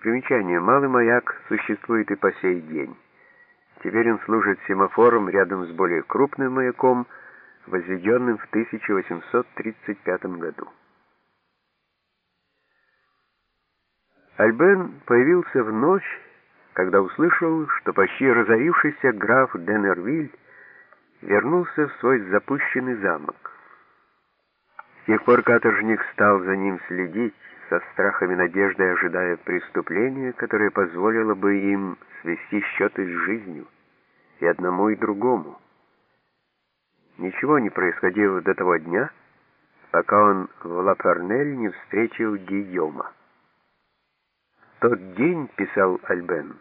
Примечание. Малый маяк существует и по сей день. Теперь он служит семафором рядом с более крупным маяком, возведенным в 1835 году. Альбен появился в ночь, когда услышал, что почти разорившийся граф Денервиль вернулся в свой запущенный замок. С тех пор каторжник стал за ним следить, со страхом и надеждой ожидая преступления, которое позволило бы им свести счеты с жизнью, и одному, и другому. Ничего не происходило до того дня, пока он в Лапернель не встретил Гийома. «Тот день, — писал Альбен,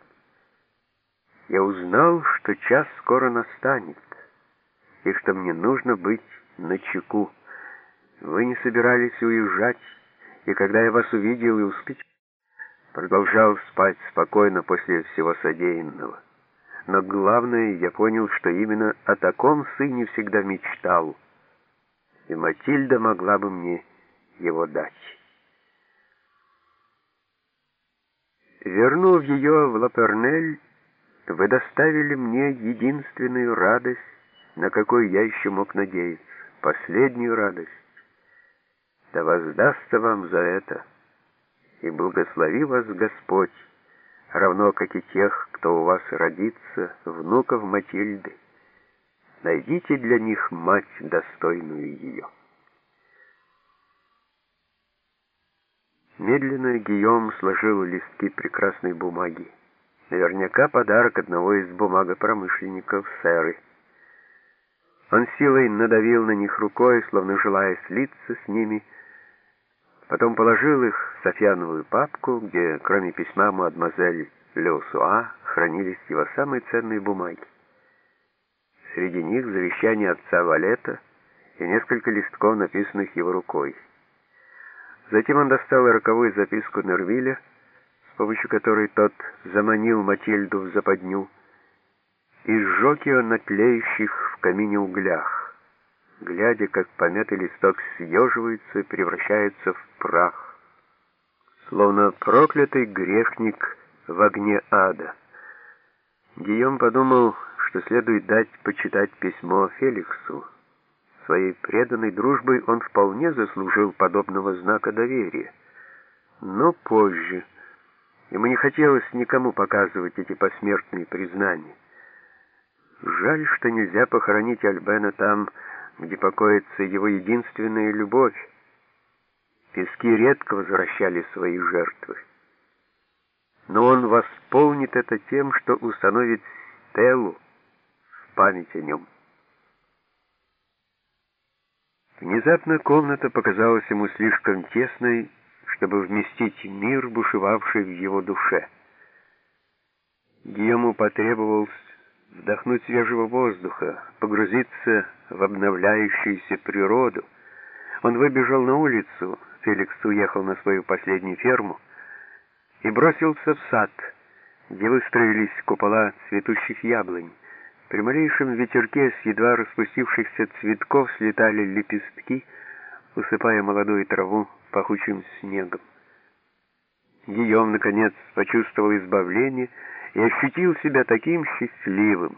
— я узнал, что час скоро настанет, и что мне нужно быть на чеку. Вы не собирались уезжать, и когда я вас увидел и успеть, продолжал спать спокойно после всего содеянного. Но главное, я понял, что именно о таком сыне всегда мечтал, и Матильда могла бы мне его дать». Вернув ее в Лапернель, вы доставили мне единственную радость, на какую я еще мог надеяться, последнюю радость. Да воздастся вам за это, и благослови вас Господь, равно как и тех, кто у вас родится, внуков Матильды. Найдите для них мать, достойную ее. Медленно Гийом сложил листки прекрасной бумаги. Наверняка подарок одного из бумагопромышленников Сэры. Он силой надавил на них рукой, словно желая слиться с ними, потом положил их в софьяновую папку, где, кроме письма мадемуазель Леосуа, хранились его самые ценные бумаги. Среди них завещание отца Валета и несколько листков, написанных его рукой. Затем он достал роковую записку Нервиля, с помощью которой тот заманил Матильду в западню, и сжег ее на тлеющих в камине углях, глядя, как помятый листок съеживается превращается в прах, словно проклятый грешник в огне ада. Гийом подумал, что следует дать почитать письмо Феликсу, Своей преданной дружбой он вполне заслужил подобного знака доверия. Но позже ему не хотелось никому показывать эти посмертные признания. Жаль, что нельзя похоронить Альбена там, где покоится его единственная любовь. Пески редко возвращали свои жертвы. Но он восполнит это тем, что установит стелу в память о нем. Внезапно комната показалась ему слишком тесной, чтобы вместить мир, бушевавший в его душе. Гийому потребовалось вдохнуть свежего воздуха, погрузиться в обновляющуюся природу. Он выбежал на улицу, Феликс уехал на свою последнюю ферму, и бросился в сад, где выстроились купола цветущих яблонь. При малейшем ветерке с едва распустившихся цветков слетали лепестки, усыпая молодую траву пахучим снегом. Гийом, наконец, почувствовал избавление и ощутил себя таким счастливым,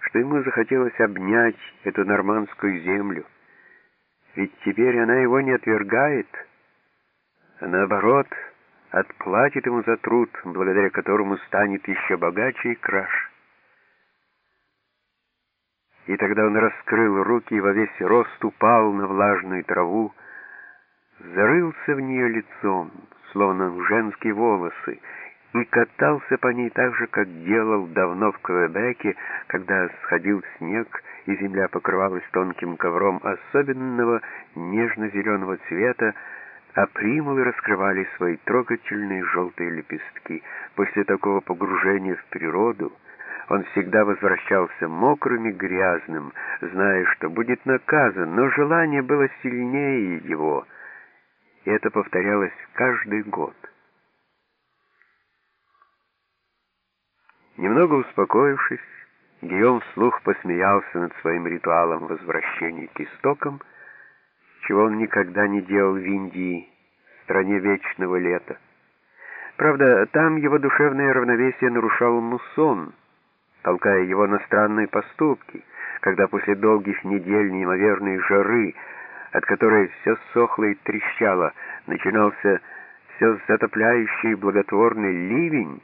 что ему захотелось обнять эту нормандскую землю. Ведь теперь она его не отвергает, а наоборот, отплатит ему за труд, благодаря которому станет еще богаче и краше. И тогда он раскрыл руки и во весь рост упал на влажную траву, зарылся в нее лицом, словно в женские волосы, и катался по ней так же, как делал давно в Квебеке, когда сходил снег, и земля покрывалась тонким ковром особенного нежно-зеленого цвета, а примулы раскрывали свои трогательные желтые лепестки. После такого погружения в природу он всегда возвращался мокрым и грязным, зная, что будет наказан, но желание было сильнее его, и это повторялось каждый год. Немного успокоившись, Гийом вслух посмеялся над своим ритуалом возвращения к истокам, чего он никогда не делал в Индии, стране вечного лета. Правда, там его душевное равновесие нарушал муссон, толкая его на странные поступки, когда после долгих недель неимоверной жары, от которой все сохло и трещало, начинался все затопляющий благотворный ливень,